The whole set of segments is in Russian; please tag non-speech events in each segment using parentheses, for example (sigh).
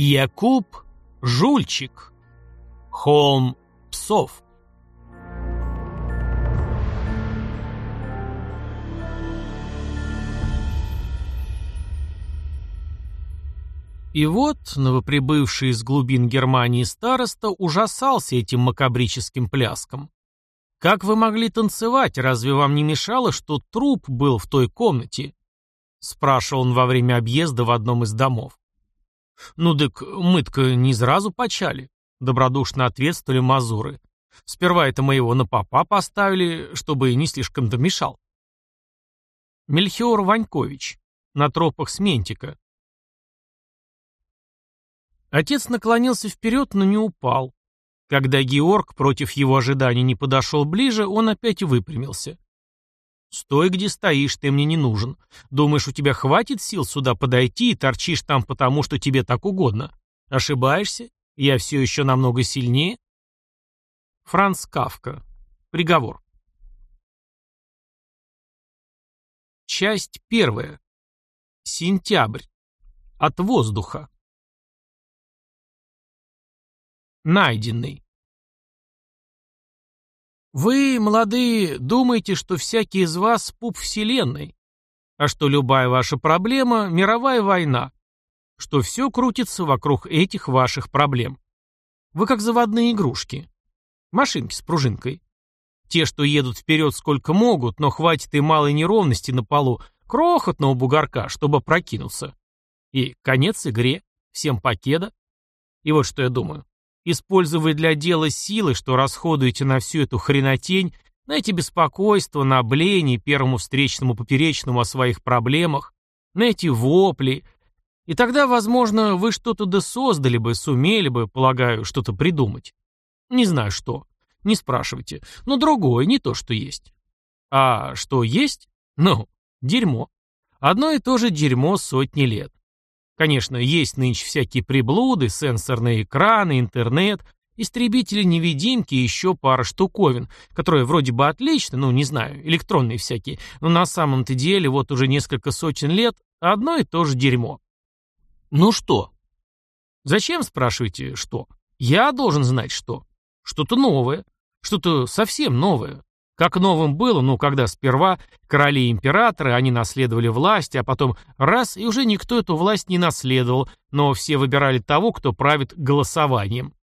Якуб Жульчик. Холм псов. И вот новоприбывший из глубин Германии староста ужасался этим макабрическим пляском. «Как вы могли танцевать? Разве вам не мешало, что труп был в той комнате?» — спрашивал он во время объезда в одном из домов. «Ну так мы-то не сразу почали», — добродушно ответствовали мазуры. «Сперва это мы его на попа поставили, чтобы не слишком домешал». Мельхиор Ванькович. На тропах Сментика. Отец наклонился вперед, но не упал. Когда Георг против его ожиданий не подошел ближе, он опять выпрямился. «Стой, где стоишь, ты мне не нужен. Думаешь, у тебя хватит сил сюда подойти и торчишь там потому, что тебе так угодно? Ошибаешься? Я все еще намного сильнее?» Франц Кавка. Приговор. Часть первая. Сентябрь. От воздуха. Найденный. Вы, молодые, думаете, что всякий из вас пуп вселенной, а что любая ваша проблема – мировая война, что все крутится вокруг этих ваших проблем. Вы как заводные игрушки. Машинки с пружинкой. Те, что едут вперед сколько могут, но хватит и малой неровности на полу, крохотного бугорка, чтобы прокинуться. И конец игре, всем покеда. И вот что я думаю. Используя для дела силы, что расходуете на всю эту хренотень, на эти беспокойства, на обление первому встречному поперечному о своих проблемах, на эти вопли. И тогда, возможно, вы что-то да создали бы, сумели бы, полагаю, что-то придумать. Не знаю что. Не спрашивайте. Но другое, не то, что есть. А что есть? Ну, дерьмо. Одно и то же дерьмо сотни лет. Конечно, есть нынче всякие приблуды, сенсорные экраны, интернет, истребители-невидимки и еще пара штуковин, которые вроде бы отличны, ну, не знаю, электронные всякие, но на самом-то деле вот уже несколько сотен лет одно и то же дерьмо. Ну что? Зачем, спрашиваете, что? Я должен знать, что. Что-то новое. Что-то совсем новое. Как новым было, ну, когда сперва короли и императоры, они наследовали власть, а потом раз, и уже никто эту власть не наследовал, но все выбирали того, кто правит голосованием.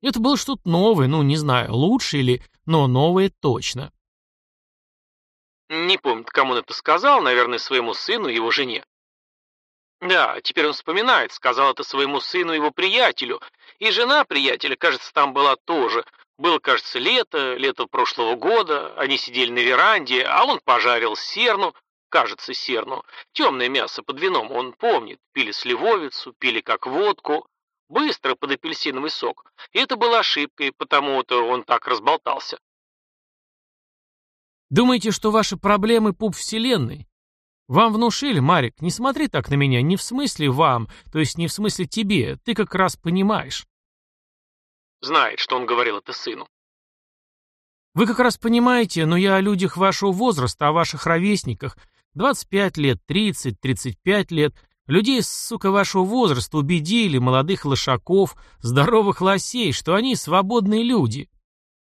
Это было что-то новое, ну, не знаю, лучше или, но новое точно. Не помню, кому он это сказал, наверное, своему сыну и его жене. Да, теперь он вспоминает, сказал это своему сыну и его приятелю, и жена приятеля, кажется, там была тоже, было, кажется, лето, лето прошлого года, они сидели на веранде, а он пожарил серну, кажется, серну, темное мясо под вином, он помнит, пили сливовицу, пили как водку, быстро под апельсиновый сок. И это было ошибкой, потому-то он так разболтался. Думаете, что ваши проблемы пуп вселенной? Вам внушили, Марик, не смотри так на меня, не в смысле вам, то есть не в смысле тебе, ты как раз понимаешь. Знает, что он говорил это сыну. Вы как раз понимаете, но я о людях вашего возраста, о ваших ровесниках. 25 лет, 30, 35 лет. Людей, сука, вашего возраста убедили, молодых лошаков, здоровых лосей, что они свободные люди.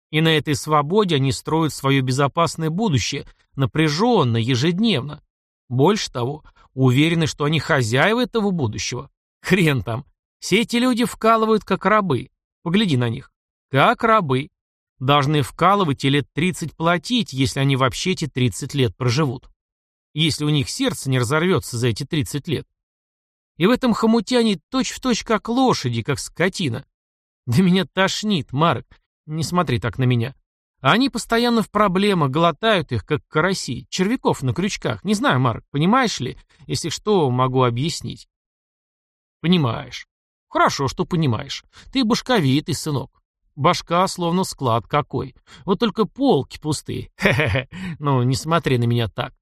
И на этой свободе они строят свое безопасное будущее, напряженно, ежедневно. Больше того, уверены, что они хозяева этого будущего. Хрен там. Все эти люди вкалывают как рабы. Погляди на них. Как рабы. Должны вкалывать и лет 30 платить, если они вообще эти 30 лет проживут. Если у них сердце не разорвется за эти 30 лет. И в этом хомуте они точь-в-точь как лошади, как скотина. Да меня тошнит, Марк. Не смотри так на меня. они постоянно в проблемах, глотают их, как караси, червяков на крючках. Не знаю, Марк, понимаешь ли? Если что, могу объяснить. Понимаешь. Хорошо, что понимаешь. Ты башковитый, сынок. Башка словно склад какой. Вот только полки пустые. (laughs) Хе-хе-хе. Ну, не смотри на меня так.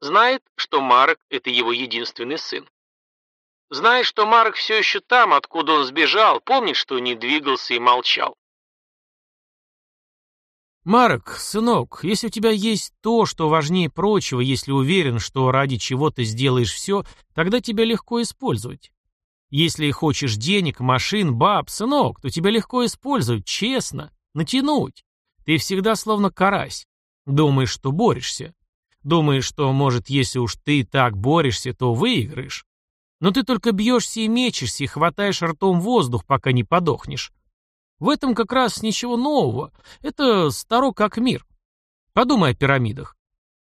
Знает, что Марк — это его единственный сын. Знает, что Марк все еще там, откуда он сбежал, помнит, что не двигался и молчал. Марк, сынок, если у тебя есть то, что важнее прочего, если уверен, что ради чего ты сделаешь все, тогда тебя легко использовать. Если хочешь денег, машин, баб, сынок, то тебя легко использовать, честно, натянуть. Ты всегда словно карась. Думаешь, что борешься. Думаешь, что, может, если уж ты так борешься, то выиграешь. Но ты только бьешься и мечешься, и хватаешь ртом воздух, пока не подохнешь. В этом как раз ничего нового. Это старо как мир. Подумай о пирамидах.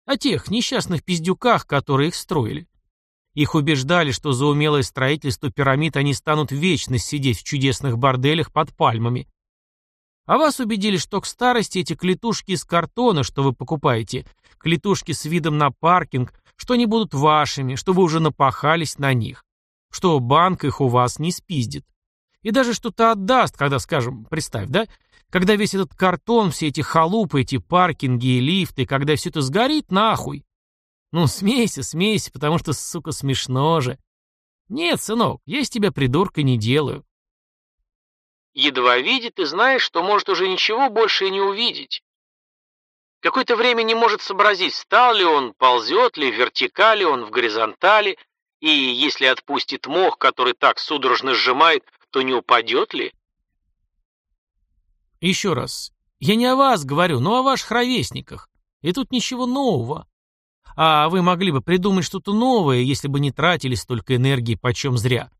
О тех несчастных пиздюках, которые их строили. Их убеждали, что за умелое строительство пирамид они станут вечно сидеть в чудесных борделях под пальмами. А вас убедили, что к старости эти клетушки из картона, что вы покупаете, клетушки с видом на паркинг, что они будут вашими, что вы уже напахались на них, что банк их у вас не спиздит. И даже что-то отдаст, когда, скажем, представь, да, когда весь этот картон, все эти халупы, эти паркинги и лифты, когда все это сгорит, нахуй. Ну, смейся, смейся, потому что, сука, смешно же. Нет, сынок, я из тебя придурка не делаю. Едва видит и знаешь, что может уже ничего больше и не увидеть. Какое-то время не может сообразить, стал ли он, ползет ли, вертикали он, в горизонтали, и если отпустит мох, который так судорожно сжимает, то не упадет ли? Еще раз. Я не о вас говорю, но о ваших ровесниках. И тут ничего нового. А вы могли бы придумать что-то новое, если бы не тратили столько энергии почем зря.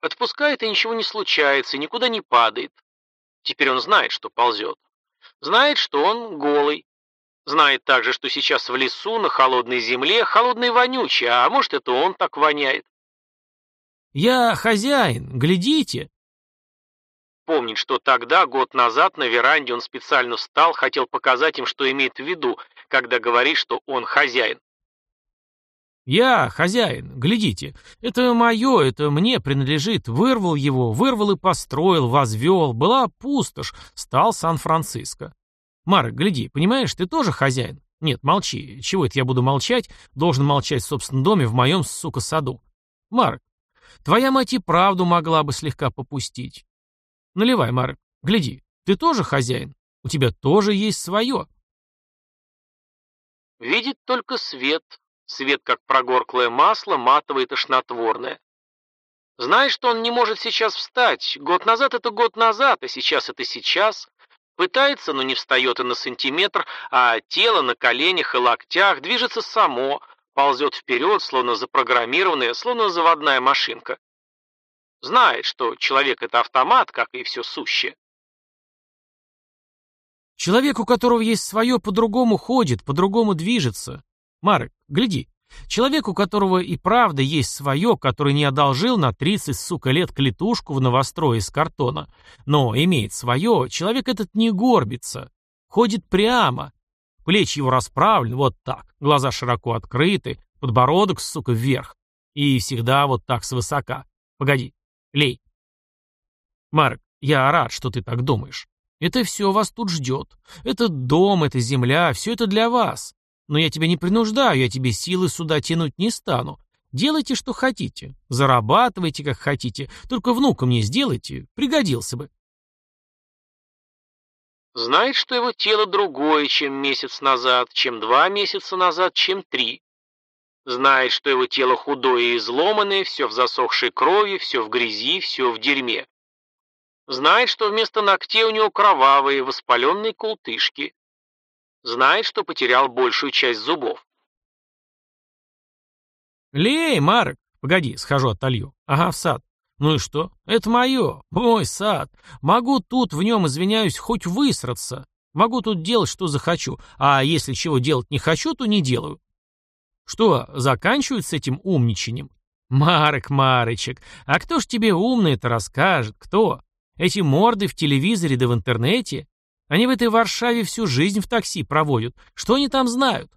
Отпускает, и ничего не случается, и никуда не падает. Теперь он знает, что ползет. Знает, что он голый. Знает также, что сейчас в лесу, на холодной земле, холодный вонючий, а может, это он так воняет. «Я хозяин, глядите!» Помнит, что тогда, год назад, на веранде он специально встал, хотел показать им, что имеет в виду, когда говорит, что он хозяин. «Я хозяин, глядите, это мое, это мне принадлежит, вырвал его, вырвал и построил, возвел, была пустошь, стал Сан-Франциско. Марк, гляди, понимаешь, ты тоже хозяин? Нет, молчи, чего это я буду молчать, должен молчать в собственном доме, в моем, сука, саду. Марк, твоя мать и правду могла бы слегка попустить. Наливай, Марк, гляди, ты тоже хозяин, у тебя тоже есть свое». Видит только свет, Свет, как прогорклое масло, матовое и тошнотворное. Знает, что он не может сейчас встать. Год назад это год назад, а сейчас это сейчас. Пытается, но не встает и на сантиметр, а тело на коленях и локтях движется само, ползет вперед, словно запрограммированная, словно заводная машинка. Знает, что человек — это автомат, как и все сущее. Человек, у которого есть свое, по-другому ходит, по-другому движется. Марек, гляди. Человек, у которого и правда есть свое, который не одолжил на 30, сука, лет клетушку в новострое из картона, но имеет свое, человек этот не горбится, ходит прямо, плечи его расправлены, вот так, глаза широко открыты, подбородок, сука, вверх, и всегда вот так свысока. Погоди, лей. Марк, я рад, что ты так думаешь. Это все вас тут ждет. Этот дом, эта земля, все это для вас. Но я тебя не принуждаю, я тебе силы сюда тянуть не стану. Делайте, что хотите. Зарабатывайте, как хотите. Только внука мне сделайте. Пригодился бы. Знает, что его тело другое, чем месяц назад, чем два месяца назад, чем три. Знает, что его тело худое и изломанное, все в засохшей крови, все в грязи, все в дерьме. Знает, что вместо ногтей у него кровавые, воспаленные култышки. Знает, что потерял большую часть зубов. «Лей, Марк! Погоди, схожу отолью. Ага, в сад. Ну и что? Это мое. Мой сад. Могу тут в нем, извиняюсь, хоть высраться. Могу тут делать, что захочу. А если чего делать не хочу, то не делаю. Что, заканчивают с этим умничанием? Марк, Марычек, а кто ж тебе умно это расскажет? Кто? Эти морды в телевизоре да в интернете? Они в этой Варшаве всю жизнь в такси проводят. Что они там знают?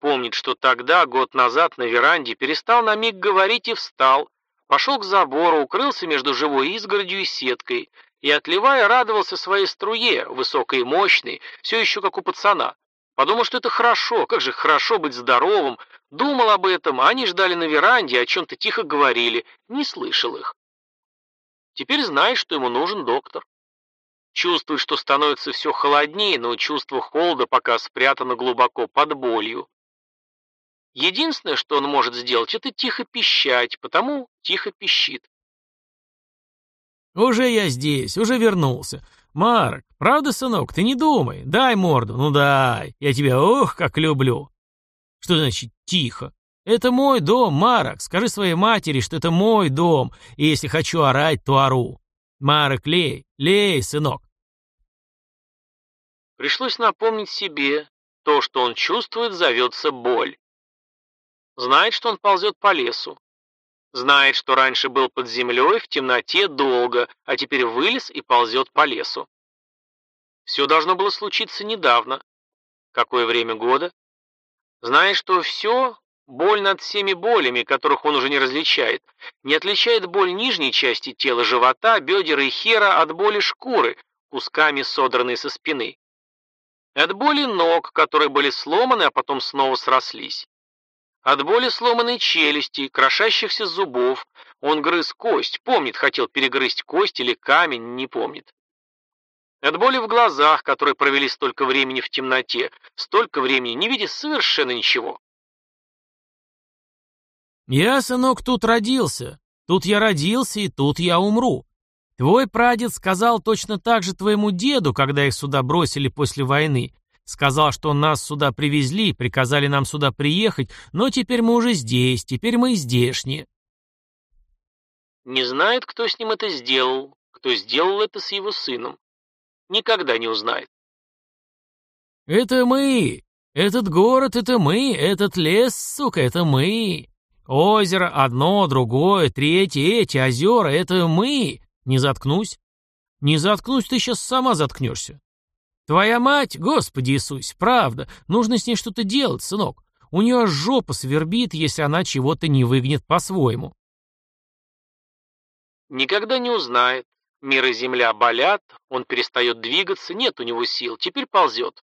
Помнит, что тогда, год назад, на веранде перестал на миг говорить и встал. Пошел к забору, укрылся между живой изгородью и сеткой. И, отливая, радовался своей струе, высокой и мощной, все еще как у пацана. Подумал, что это хорошо, как же хорошо быть здоровым. Думал об этом, а они ждали на веранде, о чем-то тихо говорили. Не слышал их. Теперь знаешь, что ему нужен доктор. Чувствует, что становится все холоднее, но чувство холода пока спрятано глубоко под болью. Единственное, что он может сделать, это тихо пищать, потому тихо пищит. «Уже я здесь, уже вернулся. Марк, правда, сынок, ты не думай. Дай морду, ну дай. Я тебя, ох, как люблю». «Что значит тихо? Это мой дом, Марок. Скажи своей матери, что это мой дом, и если хочу орать, то ору. Марок, лей, лей, сынок». Пришлось напомнить себе, то, что он чувствует, зовется боль. Знает, что он ползет по лесу. Знает, что раньше был под землей, в темноте долго, а теперь вылез и ползет по лесу. Все должно было случиться недавно. Какое время года? Знает, что все, боль над всеми болями, которых он уже не различает, не отличает боль нижней части тела, живота, бедер и хера от боли шкуры, кусками содранной со спины. От боли ног, которые были сломаны, а потом снова срослись. От боли сломанной челюсти, крошащихся зубов. Он грыз кость, помнит, хотел перегрызть кость или камень, не помнит. От боли в глазах, которые провели столько времени в темноте, столько времени, не видя совершенно ничего. «Я, сынок, тут родился. Тут я родился, и тут я умру. Твой прадед сказал точно так же твоему деду, когда их сюда бросили после войны. Сказал, что нас сюда привезли, приказали нам сюда приехать, но теперь мы уже здесь, теперь мы здешние. Не знает, кто с ним это сделал, кто сделал это с его сыном. Никогда не узнает. Это мы. Этот город — это мы. Этот лес, сука, это мы. Озеро одно, другое, третье, эти озера — это мы. Не заткнусь? Не заткнусь, ты сейчас сама заткнешься. Твоя мать, Господи Иисус, правда, нужно с ней что-то делать, сынок. У нее жопа свербит, если она чего-то не выгнет по-своему. Никогда не узнает. Мир и земля болят, он перестает двигаться, нет у него сил, теперь ползет.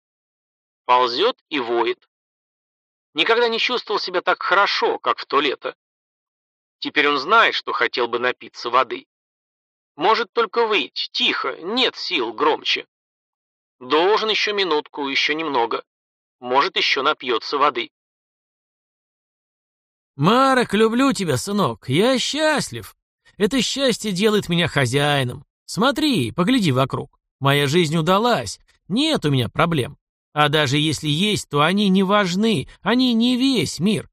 Ползет и воет. Никогда не чувствовал себя так хорошо, как в то лето. Теперь он знает, что хотел бы напиться воды. Может только выйти, тихо, нет сил, громче. Должен еще минутку, еще немного. Может, еще напьется воды. Марок, люблю тебя, сынок. Я счастлив. Это счастье делает меня хозяином. Смотри, погляди вокруг. Моя жизнь удалась. Нет у меня проблем. А даже если есть, то они не важны. Они не весь мир.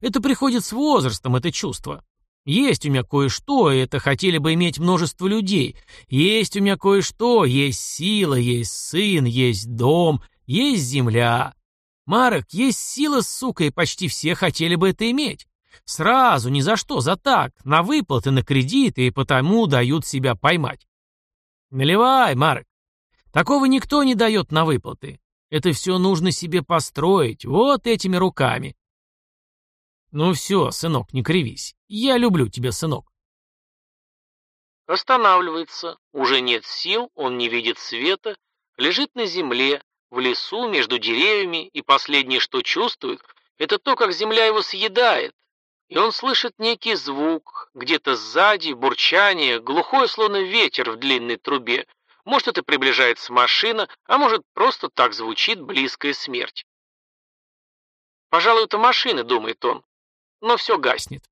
Это приходит с возрастом, это чувство. Есть у меня кое-что, и это хотели бы иметь множество людей. Есть у меня кое-что, есть сила, есть сын, есть дом, есть земля. Марок, есть сила, сука, и почти все хотели бы это иметь. Сразу, ни за что, за так, на выплаты, на кредиты, и потому дают себя поймать. Наливай, Марок. Такого никто не дает на выплаты. Это все нужно себе построить, вот этими руками. Ну все, сынок, не кривись. Я люблю тебя, сынок. Останавливается. Уже нет сил, он не видит света, лежит на земле, в лесу, между деревьями, и последнее, что чувствует, это то, как земля его съедает. И он слышит некий звук, где-то сзади, бурчание, глухое, словно ветер в длинной трубе. Может, это приближается машина, а может, просто так звучит близкая смерть. Пожалуй, это машина, думает он но все гаснет.